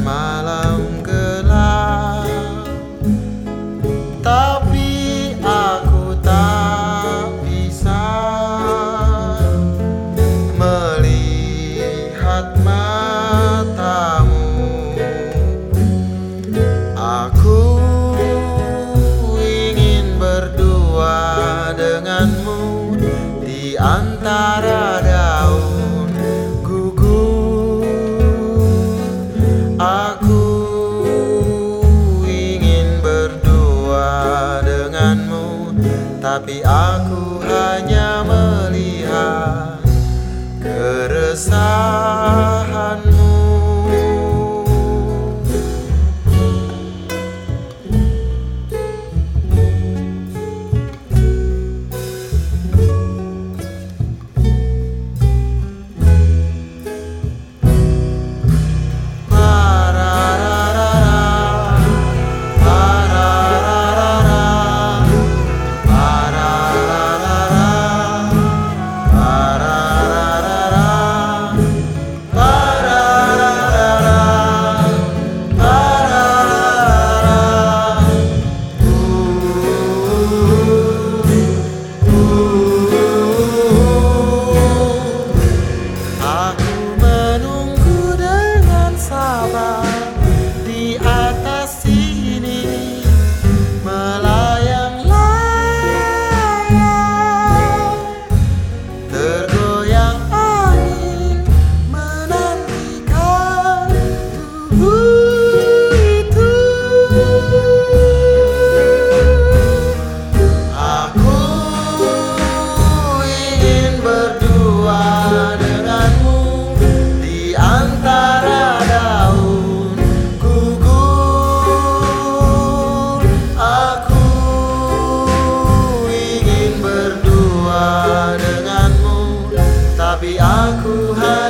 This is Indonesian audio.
malam ke Tapi aku hanya melihat keresahanmu aku hanya